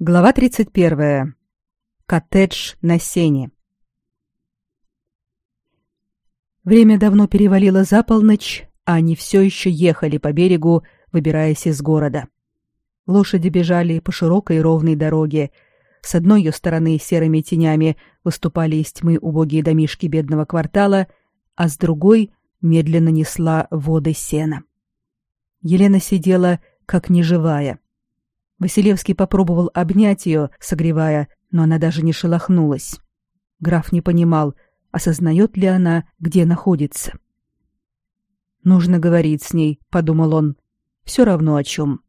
Глава 31. Коттедж на сене. Время давно перевалило за полночь, а они все еще ехали по берегу, выбираясь из города. Лошади бежали по широкой ровной дороге. С одной ее стороны серыми тенями выступали из тьмы убогие домишки бедного квартала, а с другой медленно несла воды сена. Елена сидела как неживая — Василевский попробовал обнять ее, согревая, но она даже не шелохнулась. Граф не понимал, осознает ли она, где находится. «Нужно говорить с ней», — подумал он. «Все равно о чем».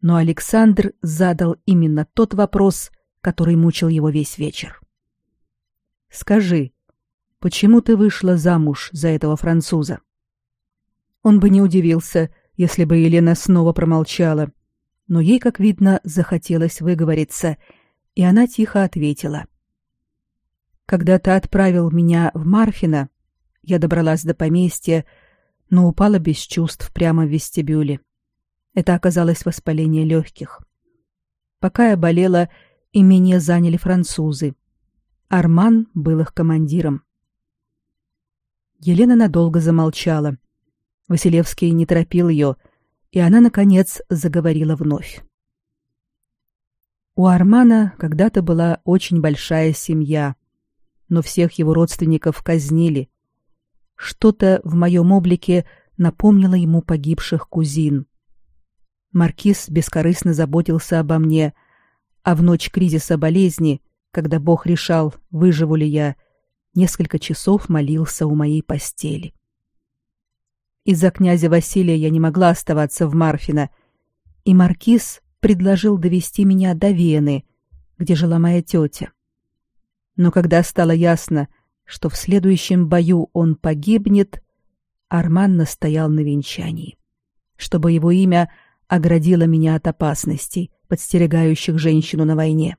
Но Александр задал именно тот вопрос, который мучил его весь вечер. «Скажи, почему ты вышла замуж за этого француза?» Он бы не удивился, если бы Елена снова промолчала, но ей, как видно, захотелось выговориться, и она тихо ответила. «Когда ты отправил меня в Марфино, я добралась до поместья, но упала без чувств прямо в вестибюле. Это оказалось воспаление легких. Пока я болела, и меня заняли французы. Арман был их командиром. Елена надолго замолчала. Василевский не торопил ее, и она, наконец, заговорила вновь. У Армана когда-то была очень большая семья, но всех его родственников казнили. Что-то в моем облике напомнило ему погибших кузин. Маркиз бескорыстно заботился обо мне, а в ночь кризиса болезни, когда Бог решал, выживу ли я, несколько часов молился у моей постели. Из-за князя Василия я не могла оставаться в Марфино, и маркиз предложил довести меня до Вены, где жила моя тетя. Но когда стало ясно, что в следующем бою он погибнет, Арман настоял на венчании, чтобы его имя оградило меня от опасностей, подстерегающих женщину на войне.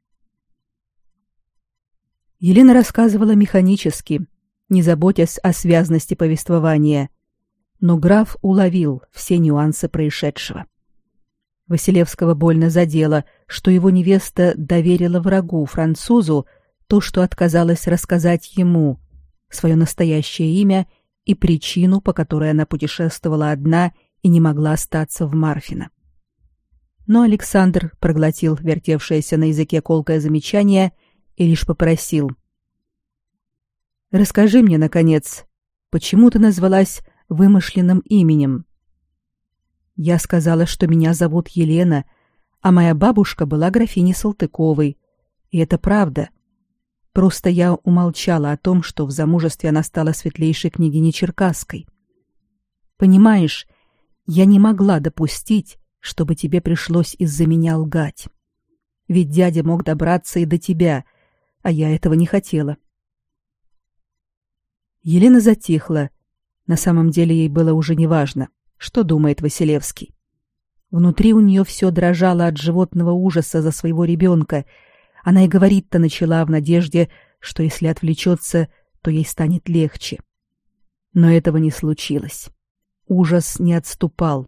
Елена рассказывала механически, не заботясь о связности повествования, но граф уловил все нюансы происшедшего. Василевского больно задело, что его невеста доверила врагу, французу, то, что отказалась рассказать ему, свое настоящее имя и причину, по которой она путешествовала одна и не могла остаться в Марфино. Но Александр проглотил вертевшееся на языке колкое замечание и лишь попросил. «Расскажи мне, наконец, почему ты назвалась вымышленным именем. Я сказала, что меня зовут Елена, а моя бабушка была графиней Салтыковой. И это правда. Просто я умолчала о том, что в замужестве она стала светлейшей княгиней Черкасской. Понимаешь, я не могла допустить, чтобы тебе пришлось из-за меня лгать. Ведь дядя мог добраться и до тебя, а я этого не хотела. Елена затихла, на самом деле ей было уже неважно, что думает Василевский. Внутри у нее все дрожало от животного ужаса за своего ребенка. Она и говорить-то начала в надежде, что если отвлечется, то ей станет легче. Но этого не случилось. Ужас не отступал.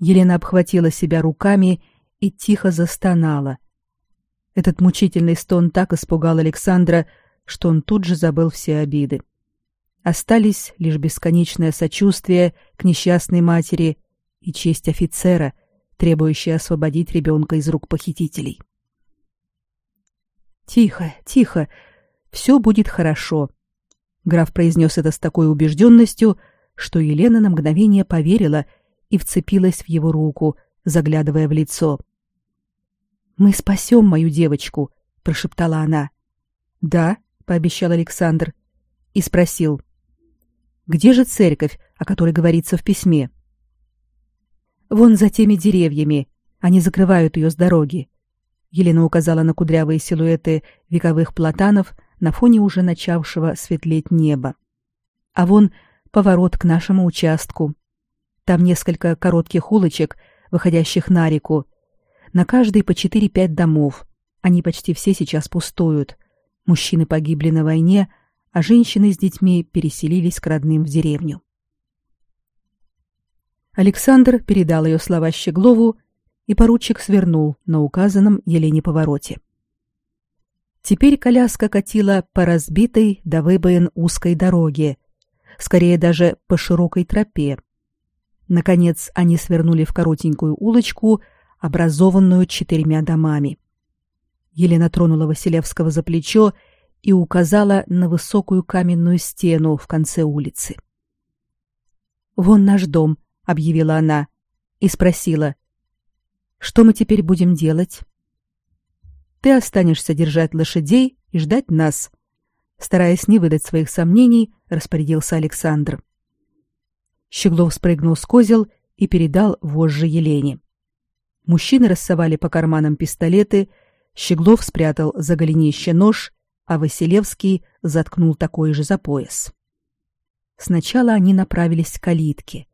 Елена обхватила себя руками и тихо застонала. Этот мучительный стон так испугал Александра, что он тут же забыл все обиды. Остались лишь бесконечное сочувствие к несчастной матери и честь офицера, требующая освободить ребенка из рук похитителей. Тихо, тихо, все будет хорошо. Граф произнес это с такой убежденностью, что Елена на мгновение поверила и вцепилась в его руку, заглядывая в лицо. Мы спасем мою девочку, прошептала она. Да, пообещал Александр и спросил: где же церковь, о которой говорится в письме? Вон за теми деревьями. Они закрывают ее с дороги. Елена указала на кудрявые силуэты вековых платанов на фоне уже начавшего светлеть неба. А вон поворот к нашему участку. Там несколько коротких улочек, выходящих на реку. На каждой по четыре-пять домов. Они почти все сейчас пустуют. Мужчины погибли на войне, а женщины с детьми переселились к родным в деревню. Александр передал ее слова Щеглову, и поручик свернул на указанном Елене повороте. Теперь коляска катила по разбитой до выбоин узкой дороге, скорее даже по широкой тропе. Наконец они свернули в коротенькую улочку, образованную четырьмя домами. Елена тронула Василевского за плечо и указала на высокую каменную стену в конце улицы. «Вон наш дом», — объявила она и спросила, «Что мы теперь будем делать?» «Ты останешься держать лошадей и ждать нас», стараясь не выдать своих сомнений, распорядился Александр. Щеглов спрыгнул с козел и передал вожжи Елене. Мужчины рассовали по карманам пистолеты, Щеглов спрятал за голенище нож, а Василевский заткнул такой же за пояс. Сначала они направились к калитке.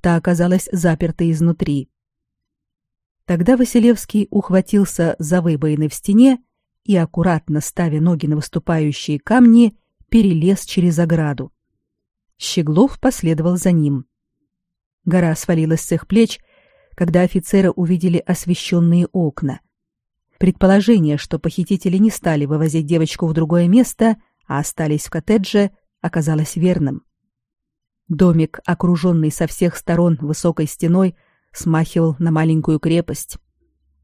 Та оказалась запертой изнутри. Тогда Василевский ухватился за выбоины в стене и, аккуратно ставя ноги на выступающие камни, перелез через ограду. Щеглов последовал за ним. Гора свалилась с их плеч, когда офицеры увидели освещенные окна. Предположение, что похитители не стали вывозить девочку в другое место, а остались в коттедже, оказалось верным. Домик, окруженный со всех сторон высокой стеной, смахивал на маленькую крепость.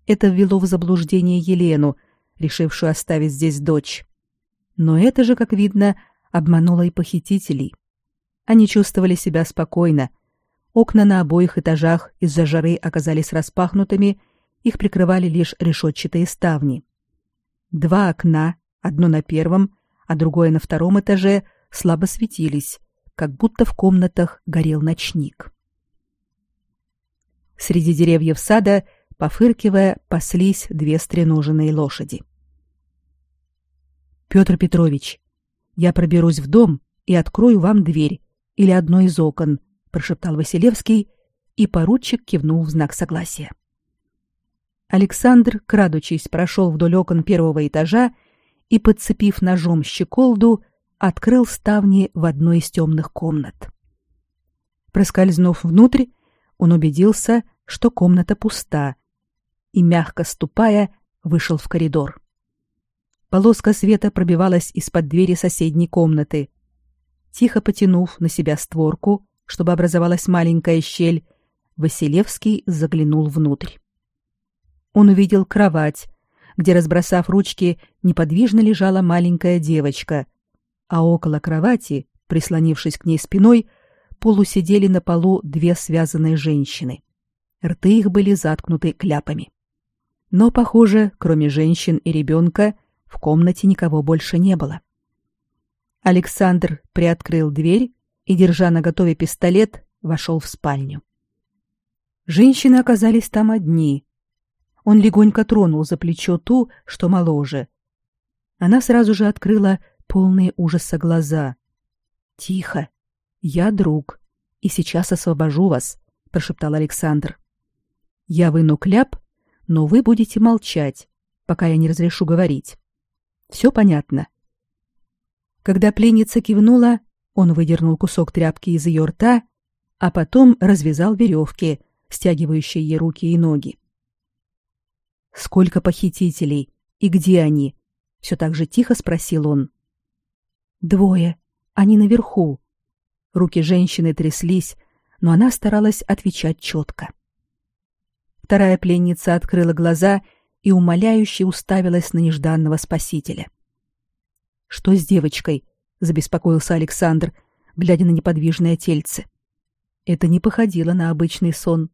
Это ввело в заблуждение Елену, решившую оставить здесь дочь. Но это же, как видно, обмануло и похитителей. Они чувствовали себя спокойно. Окна на обоих этажах из-за жары оказались распахнутыми, их прикрывали лишь решетчатые ставни. Два окна, одно на первом, а другое на втором этаже, слабо светились, как будто в комнатах горел ночник. Среди деревьев сада, пофыркивая, паслись две стреноженные лошади. Петр Петрович, я проберусь в дом и открою вам дверь или одно из окон, прошептал Василевский, и поручик кивнул в знак согласия. Александр, крадучись, прошел вдоль окон первого этажа и, подцепив ножом щеколду, открыл ставни в одной из темных комнат. Проскользнув внутрь, он убедился, что комната пуста, и, мягко ступая, вышел в коридор. Полоска света пробивалась из-под двери соседней комнаты. Тихо потянув на себя створку, чтобы образовалась маленькая щель, Василевский заглянул внутрь. Он увидел кровать, где, разбросав ручки, неподвижно лежала маленькая девочка, а около кровати, прислонившись к ней спиной, полусидели на полу две связанные женщины. Рты их были заткнуты кляпами. Но, похоже, кроме женщин и ребенка, в комнате никого больше не было. Александр приоткрыл дверь и, держа на готове пистолет, вошел в спальню. Женщины оказались там одни. Он легонько тронул за плечо ту, что моложе. Она сразу же открыла полные ужаса глаза. «Тихо. Я друг, и сейчас освобожу вас», — прошептал Александр. «Я выну кляп, но вы будете молчать, пока я не разрешу говорить. Все понятно. Когда пленница кивнула, он выдернул кусок тряпки из ее рта, а потом развязал веревки, стягивающие ей руки и ноги. Сколько похитителей и где они? Все так же тихо спросил он. Двое. Они наверху. Руки женщины тряслись, но она старалась отвечать четко. Вторая пленница открыла глаза и умоляюще уставилась на нежданного спасителя. Что с девочкой? забеспокоился Александр, глядя на неподвижное тельце. Это не походило на обычный сон.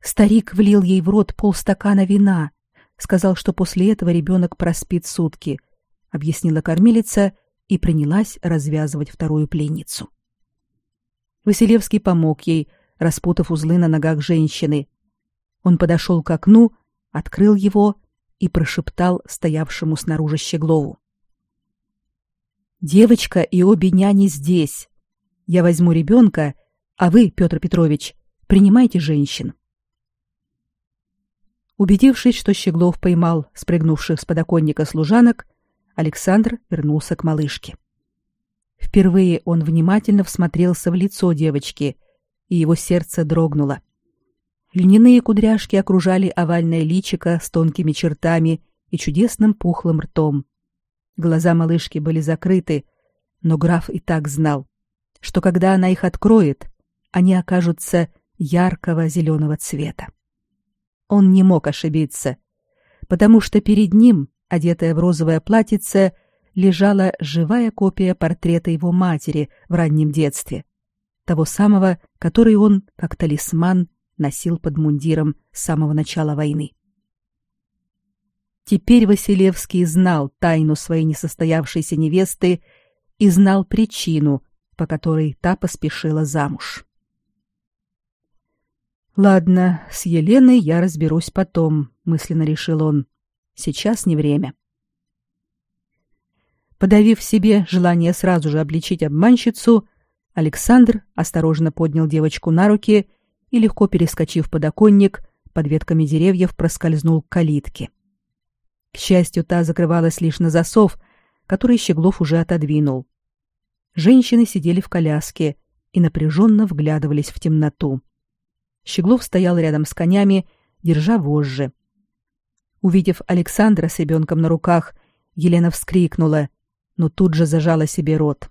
Старик влил ей в рот полстакана вина, сказал, что после этого ребенок проспит сутки, объяснила кормилица и принялась развязывать вторую пленницу. Василевский помог ей, распутав узлы на ногах женщины. Он подошел к окну открыл его и прошептал стоявшему снаружи Щеглову. «Девочка и обе няни здесь. Я возьму ребенка, а вы, Петр Петрович, принимайте женщин». Убедившись, что Щеглов поймал спрыгнувших с подоконника служанок, Александр вернулся к малышке. Впервые он внимательно всмотрелся в лицо девочки, и его сердце дрогнуло. Льняные кудряшки окружали овальное личико с тонкими чертами и чудесным пухлым ртом. Глаза малышки были закрыты, но граф и так знал, что когда она их откроет, они окажутся яркого зеленого цвета. Он не мог ошибиться, потому что перед ним, одетая в розовое платьице, лежала живая копия портрета его матери в раннем детстве, того самого, который он, как талисман, носил под мундиром с самого начала войны. Теперь Василевский знал тайну своей несостоявшейся невесты и знал причину, по которой та поспешила замуж. Ладно, с Еленой я разберусь потом, мысленно решил он. Сейчас не время. Подавив в себе желание сразу же обличить обманщицу, Александр осторожно поднял девочку на руки и легко перескочив подоконник, под ветками деревьев проскользнул к калитке. К счастью, та закрывалась лишь на засов, который Щеглов уже отодвинул. Женщины сидели в коляске и напряженно вглядывались в темноту. Щеглов стоял рядом с конями, держа вожжи. Увидев Александра с ребенком на руках, Елена вскрикнула, но тут же зажала себе рот.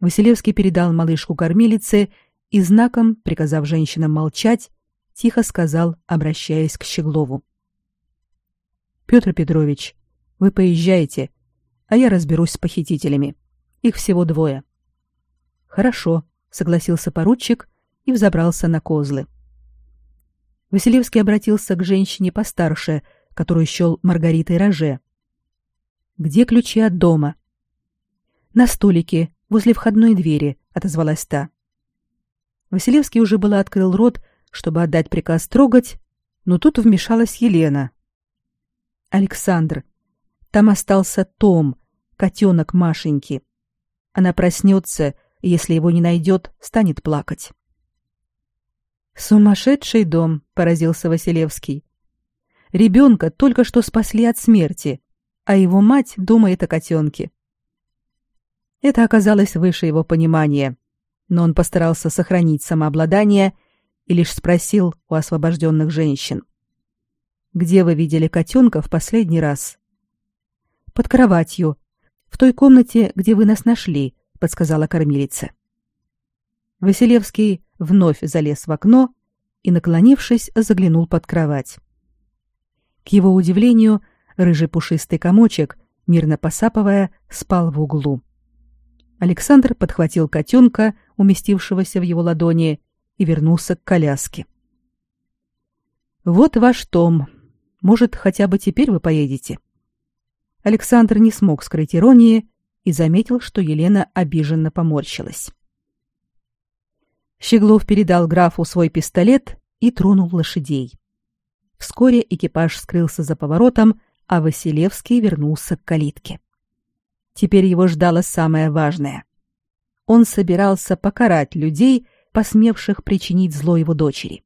Василевский передал малышку кормилице и знаком, приказав женщинам молчать, тихо сказал, обращаясь к Щеглову: Петр Петрович, вы поезжайте, а я разберусь с похитителями. Их всего двое. Хорошо, согласился поручик и взобрался на козлы. Василевский обратился к женщине постарше, которую счел Маргаритой Роже. «Где ключи от дома?» «На столике, возле входной двери», — отозвалась та. Василевский уже было открыл рот, чтобы отдать приказ трогать, но тут вмешалась Елена. «Александр, там остался Том, котенок Машеньки. Она проснется, и если его не найдет, станет плакать». Сумасшедший дом, поразился Василевский. Ребенка только что спасли от смерти, а его мать думает о котенке. Это оказалось выше его понимания, но он постарался сохранить самообладание и лишь спросил у освобожденных женщин. «Где вы видели котенка в последний раз?» «Под кроватью, в той комнате, где вы нас нашли», — подсказала кормилица. Василевский вновь залез в окно и, наклонившись, заглянул под кровать. К его удивлению, рыжий пушистый комочек, мирно посапывая, спал в углу. Александр подхватил котенка, уместившегося в его ладони, и вернулся к коляске. «Вот ваш том. Может, хотя бы теперь вы поедете?» Александр не смог скрыть иронии и заметил, что Елена обиженно поморщилась. Щеглов передал графу свой пистолет и тронул лошадей. Вскоре экипаж скрылся за поворотом, а Василевский вернулся к калитке. Теперь его ждало самое важное. Он собирался покарать людей, посмевших причинить зло его дочери.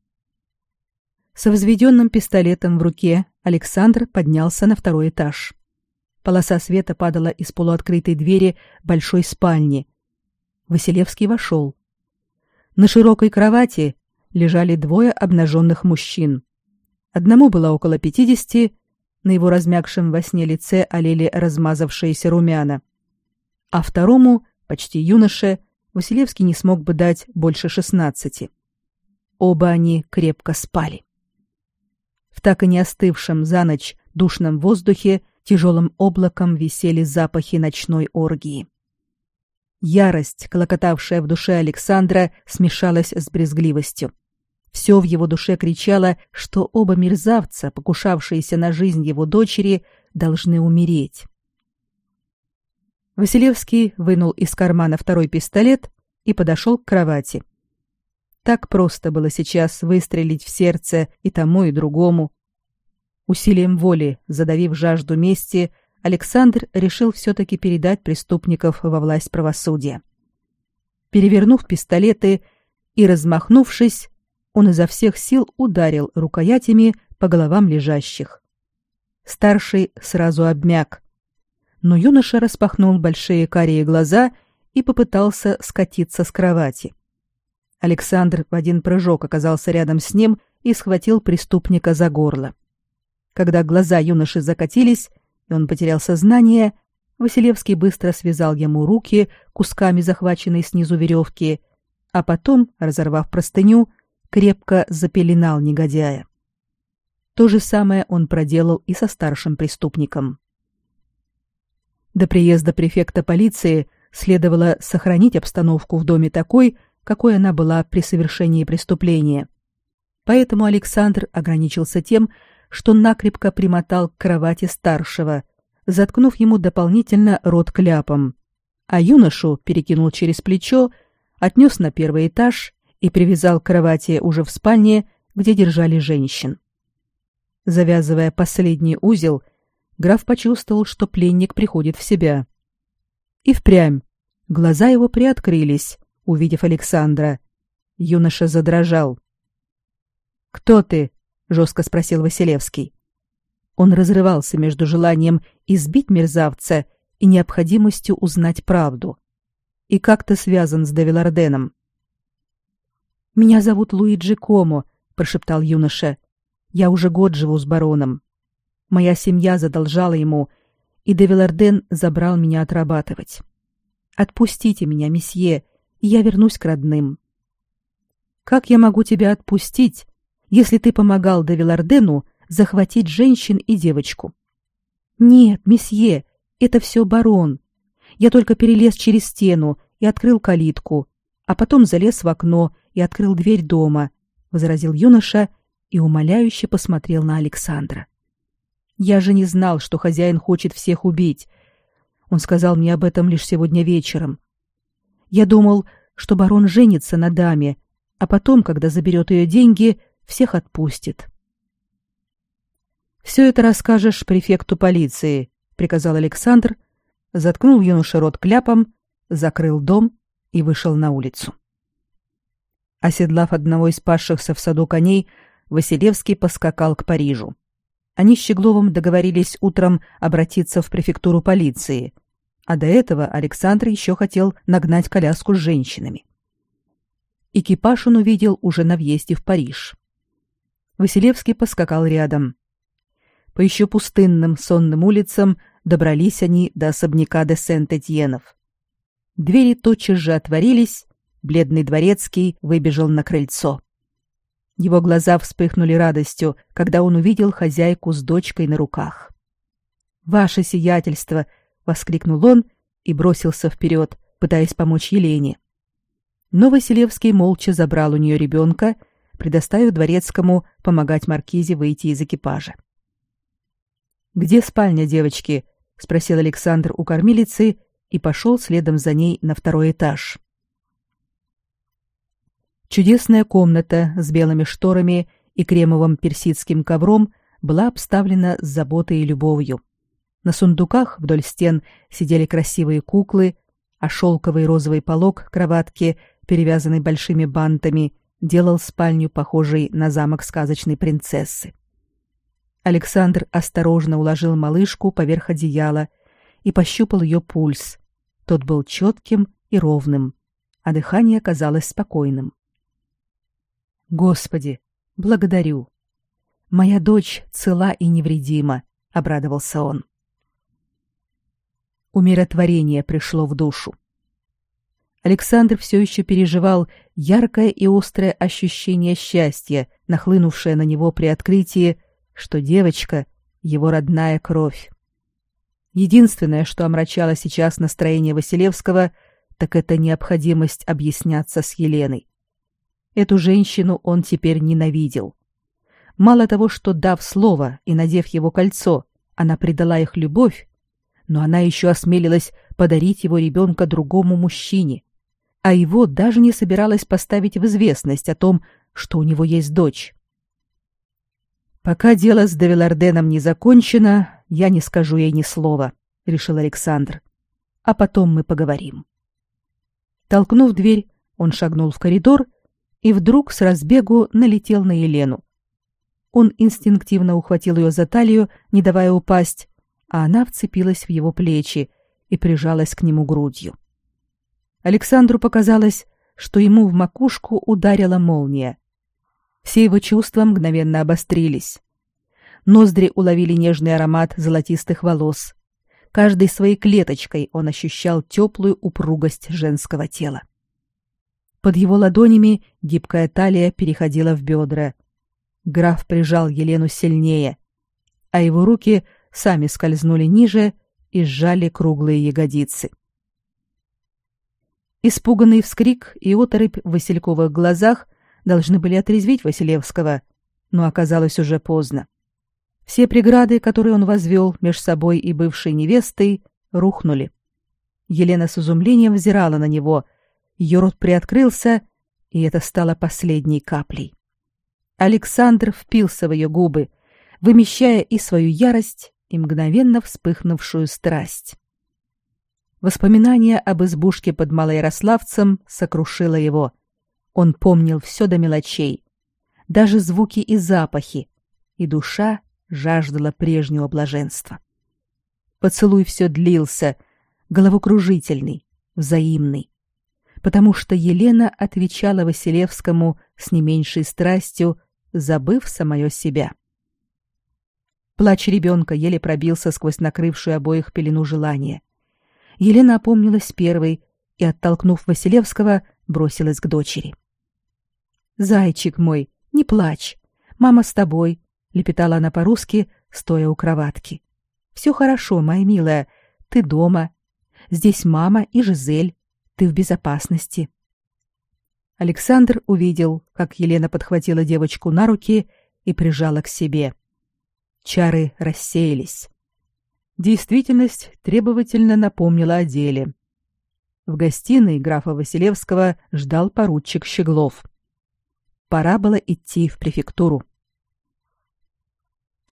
Со взведенным пистолетом в руке Александр поднялся на второй этаж. Полоса света падала из полуоткрытой двери большой спальни. Василевский вошел. На широкой кровати лежали двое обнаженных мужчин. Одному было около пятидесяти, на его размягшем во сне лице олели размазавшиеся румяна. А второму, почти юноше, Василевский не смог бы дать больше шестнадцати. Оба они крепко спали. В так и не остывшем за ночь душном воздухе тяжелым облаком висели запахи ночной оргии. Ярость, клокотавшая в душе Александра, смешалась с брезгливостью. Все в его душе кричало, что оба мерзавца, покушавшиеся на жизнь его дочери, должны умереть. Василевский вынул из кармана второй пистолет и подошел к кровати. Так просто было сейчас выстрелить в сердце и тому, и другому. Усилием воли, задавив жажду мести, Александр решил все-таки передать преступников во власть правосудия. Перевернув пистолеты и размахнувшись, он изо всех сил ударил рукоятями по головам лежащих. Старший сразу обмяк, но юноша распахнул большие карие глаза и попытался скатиться с кровати. Александр в один прыжок оказался рядом с ним и схватил преступника за горло. Когда глаза юноши закатились, и он потерял сознание, Василевский быстро связал ему руки кусками захваченной снизу веревки, а потом, разорвав простыню, крепко запеленал негодяя. То же самое он проделал и со старшим преступником. До приезда префекта полиции следовало сохранить обстановку в доме такой, какой она была при совершении преступления. Поэтому Александр ограничился тем, что накрепко примотал к кровати старшего, заткнув ему дополнительно рот кляпом, а юношу перекинул через плечо, отнес на первый этаж и привязал к кровати уже в спальне, где держали женщин. Завязывая последний узел, граф почувствовал, что пленник приходит в себя. И впрямь глаза его приоткрылись, увидев Александра. Юноша задрожал. «Кто ты?» — жестко спросил Василевский. Он разрывался между желанием избить мерзавца и необходимостью узнать правду. И как-то связан с Девиларденом. «Меня зовут Луиджи Комо», — прошептал юноша. «Я уже год живу с бароном. Моя семья задолжала ему, и Девиларден забрал меня отрабатывать. Отпустите меня, месье, и я вернусь к родным». «Как я могу тебя отпустить, если ты помогал Девилардену захватить женщин и девочку. Нет, месье, это все барон. Я только перелез через стену и открыл калитку, а потом залез в окно и открыл дверь дома, возразил юноша и умоляюще посмотрел на Александра. Я же не знал, что хозяин хочет всех убить. Он сказал мне об этом лишь сегодня вечером. Я думал, что барон женится на даме, а потом, когда заберет ее деньги, всех отпустит. Все это расскажешь префекту полиции, приказал Александр, заткнул юноше рот кляпом, закрыл дом и вышел на улицу. Оседлав одного из пасшихся в саду коней, Василевский поскакал к Парижу. Они с Щегловым договорились утром обратиться в префектуру полиции, а до этого Александр еще хотел нагнать коляску с женщинами. Экипаж он увидел уже на въезде в Париж. Василевский поскакал рядом. По еще пустынным сонным улицам добрались они до особняка де Сент-Этьенов. Двери тотчас же отворились, бледный дворецкий выбежал на крыльцо. Его глаза вспыхнули радостью, когда он увидел хозяйку с дочкой на руках. «Ваше сиятельство!» — воскликнул он и бросился вперед, пытаясь помочь Елене. Но Василевский молча забрал у нее ребенка, предоставив дворецкому помогать маркизе выйти из экипажа. Где спальня девочки? спросил Александр у кормилицы и пошел следом за ней на второй этаж. Чудесная комната с белыми шторами и кремовым персидским ковром была обставлена с заботой и любовью. На сундуках вдоль стен сидели красивые куклы, а шелковый розовый полог кроватки, перевязанный большими бантами, делал спальню похожей на замок сказочной принцессы. Александр осторожно уложил малышку поверх одеяла и пощупал ее пульс. Тот был четким и ровным, а дыхание казалось спокойным. Господи, благодарю. Моя дочь цела и невредима, обрадовался он. Умиротворение пришло в душу. Александр все еще переживал яркое и острое ощущение счастья, нахлынувшее на него при открытии, что девочка — его родная кровь. Единственное, что омрачало сейчас настроение Василевского, так это необходимость объясняться с Еленой. Эту женщину он теперь ненавидел. Мало того, что, дав слово и надев его кольцо, она предала их любовь, но она еще осмелилась подарить его ребенка другому мужчине, а его даже не собиралась поставить в известность о том, что у него есть дочь. Пока дело с Девиларденом не закончено, я не скажу ей ни слова, решил Александр. А потом мы поговорим. Толкнув дверь, он шагнул в коридор и вдруг с разбегу налетел на Елену. Он инстинктивно ухватил ее за талию, не давая упасть, а она вцепилась в его плечи и прижалась к нему грудью. Александру показалось, что ему в макушку ударила молния. Все его чувства мгновенно обострились. Ноздри уловили нежный аромат золотистых волос. Каждой своей клеточкой он ощущал теплую упругость женского тела. Под его ладонями гибкая талия переходила в бедра. Граф прижал Елену сильнее, а его руки сами скользнули ниже и сжали круглые ягодицы. Испуганный вскрик и оторопь в Васильковых глазах должны были отрезвить Василевского, но оказалось уже поздно. Все преграды, которые он возвел между собой и бывшей невестой, рухнули. Елена с изумлением взирала на него. Ее рот приоткрылся, и это стало последней каплей. Александр впился в ее губы, вымещая и свою ярость, и мгновенно вспыхнувшую страсть. Воспоминание об избушке под Малоярославцем сокрушило его. Он помнил все до мелочей, даже звуки и запахи, и душа жаждала прежнего блаженства. Поцелуй все длился, головокружительный, взаимный, потому что Елена отвечала Василевскому с не меньшей страстью, забыв самое себя. Плач ребенка еле пробился сквозь накрывшую обоих пелену желания. Елена опомнилась первой и, оттолкнув Василевского, бросилась к дочери. «Зайчик мой, не плачь. Мама с тобой лепетала она по-русски, стоя у кроватки. Все хорошо, моя милая. Ты дома. Здесь мама и Жизель. Ты в безопасности. Александр увидел, как Елена подхватила девочку на руки и прижала к себе. Чары рассеялись. Действительность требовательно напомнила о деле. В гостиной графа Василевского ждал поручик Щеглов. Пора было идти в префектуру.